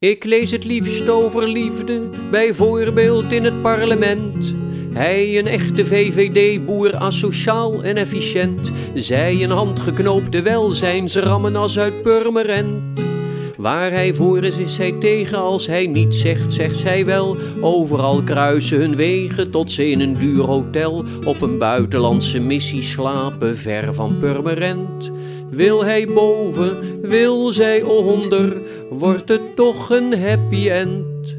Ik lees het liefst over liefde, bijvoorbeeld in het parlement. Hij een echte VVD-boer, asociaal en efficiënt. Zij een handgeknoopte welzijnsrammen als uit Purmerend. Waar hij voor is, is hij tegen. Als hij niet zegt, zegt zij wel. Overal kruisen hun wegen tot ze in een duur hotel op een buitenlandse missie slapen, ver van Purmerend. Wil hij boven, wil zij onder, wordt het toch een happy end.